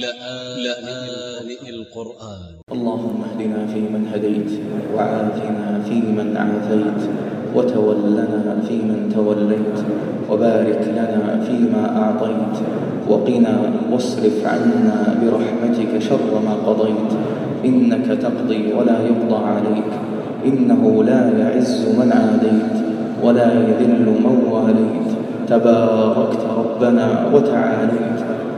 لآن القرآن. اللهم اهدنا فيمن هديت وعافنا فيمن عافيت وتولنا فيمن توليت وبارك لنا فيما أعطيت وقنا واصرف عنا برحمتك شر ما قضيت إنك تقضي ولا يقضى عليك إنه لا يعز من عاديت ولا يذل من واليت تباركت ربنا وتعاليت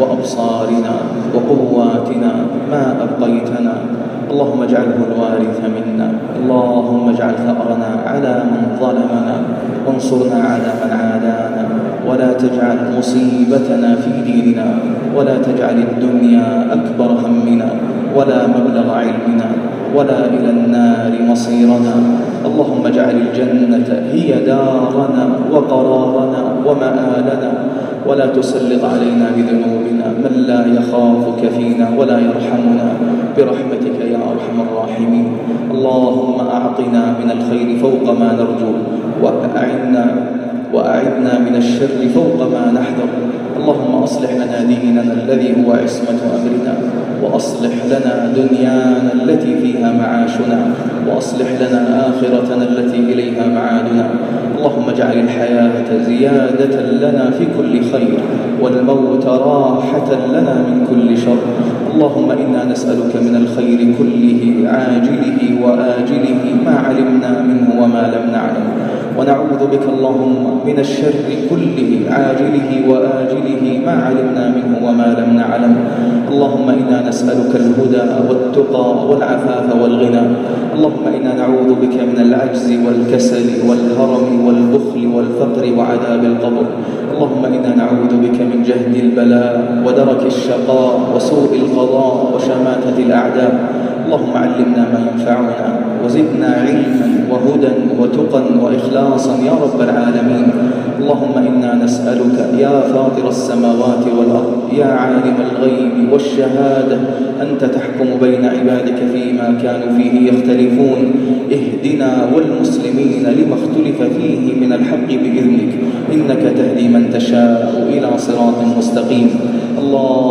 وأبصارنا وقواتنا ما أبقيتنا. اللهم اجعله الوارث منا. اللهم اجعل ثأرنا على من ظلمنا. وانصرنا على من عادانا. ولا تجعل مصيبتنا في ديننا. ولا تجعل الدنيا أكبر همنا. ولا مبلغ علمنا. ولا إلى النار مصيرنا. اللهم اجعل الجنة هي دارنا وقرارنا. ومآلنا ولا تسلط علينا بذنوبنا من لا يخافك فينا ولا يرحمنا. برحمتك يا أرحم الراحمين. اللهم أعطنا من الخير فوق ما نرجو وأعنا وأعدنا من الشر فوق ما نحذر. اللهم أصلح لنا ديننا الذي هو عصمة أمرنا وأصلح لنا دنيانا التي فيها معاشنا وأصلح لنا آخرتنا التي إليها معادنا. اللهم اجعل الحياة زيادة لنا في كل خير والموت راحة لنا من كل شر. اللهم إنا نسألك من الخير كله عاجله وآجله ما علمنا منه وما ونعوذ بك اللهم من الشر كله عاجله وآجله ما علمنا منه وما لم نعلم. اللهم إنا نسألك الهدى والتقى والعفاف والغنى. اللهم إنا نعوذ بك من العجز والكسل والهرم والبخل والفقر وعذاب القبر. اللهم إنا نعوذ بك من جهد البلاء ودرك الشقاء وسوء القضاء وشماتة الأعداء. اللهم علمنا ما ينفعنا وزدنا علما وهدى وتقى وإخلاصا يا رب العالمين. اللهم إنا نسألك يا فاطر السماوات والأرض يا عالم الغيب والشهادة أنت تحكم بين عبادك فيما كانوا فيه يختلفون. اهدنا والمسلمين لما اختلف فيه من الحق بإذنك إنك تهدي من تشاء إلى صراط مستقيم. اللهم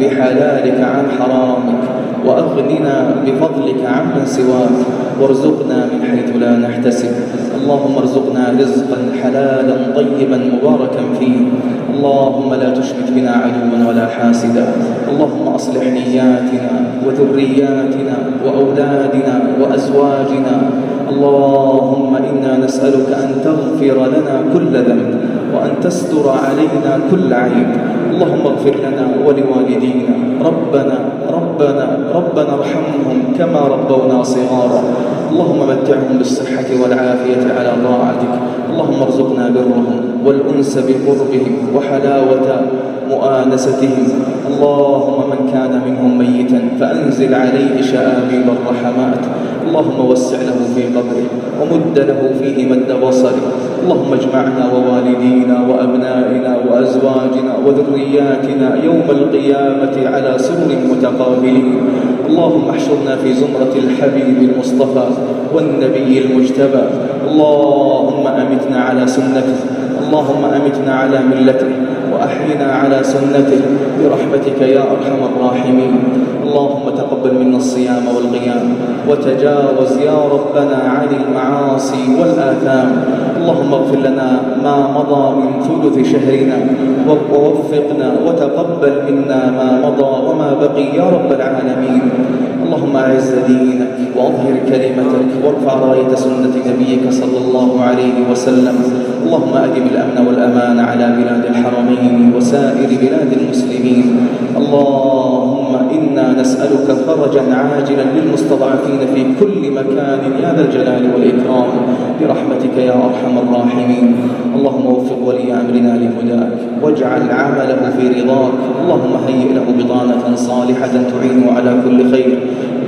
بحلالك عن حرامك وأغننا بفضلك عمن سواك. وارزقنا من حيث لا نحتسب. اللهم ارزقنا رزقا حلالا طيبا مباركا فيه. اللهم لا تشمت بنا عدوا ولا حاسدا. اللهم أصلح نياتنا وذرياتنا وأولادنا وأزواجنا اللهم إنا نسألك أن تغفر لنا كل ذنب وأن تستر علينا كل عيب. اللهم اغفر لنا ولوالدينا. ربنا ربنا ربنا ارحمهم كما ربونا صغارا. اللهم متعهم بالصحة والعافية على طاعتك. اللهم ارزقنا برهم. والأنس بقربهم وحلاوة مؤانستهم. اللهم من كان منهم ميتا فأنزل عليه شآبيب الرحمات. اللهم وسع له في قبره ومد له فيه مد بصره. اللهم اجمعنا ووالدينا وأبنائنا وأزواجنا وذرياتنا يوم القيامة على سرر متقابلين. اللهم احشرنا في زمرة الحبيب المصطفى والنبي المجتبى. اللهم أمتنا على سنته اللهم أمتنا على ملته وأحينا على سنته برحمتك يا أرحم الراحمين. اللهم تقبل منا الصيام والقيام وتجاوز يا ربنا عن المعاصي والآثام. اللهم اغفر لنا ما مضى من ثلث شهرنا ووفقنا وتقبل منا ما مضى وما بقي يا رب العالمين. اللهم أعز دينك وأظهر كلمتك وارفع راية سنة نبيك صلى الله عليه وسلم. اللهم أدم الأمن والأمان على بلاد الحرمين وسائر بلاد المسلمين. اللهم إن إنا نسألك فرجا عاجلا للمستضعفين في كل مكان يا ذا الجلال والإكرام. برحمتك يا أرحم الراحمين. اللهم وفق ولي أمرنا لهداك. واجعل عمله في رضاك. اللهم هيئ له بطانة صالحة تعين على كل خير.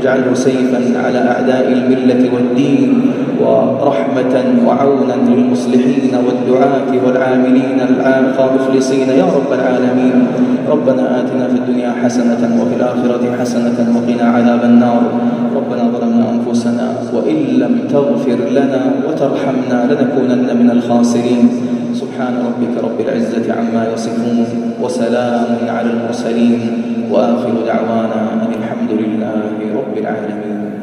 واجعله سيفا على أعداء الملة والدين ورحمة وعونا للمصلحين والدعاة والعاملين المخلصين يا رب العالمين ربنا آتنا في الدنيا حسنة وفي الآخرة حسنة وقنا عذاب النار. ربنا ظلمنا أنفسنا وإن لم تغفر لنا وترحمنا لنكونن من الخاسرين. سبحان ربك رب العزة عما يصفون وسلام على المرسلين وآخر دعوانا أن الحمد لله رب العالمين.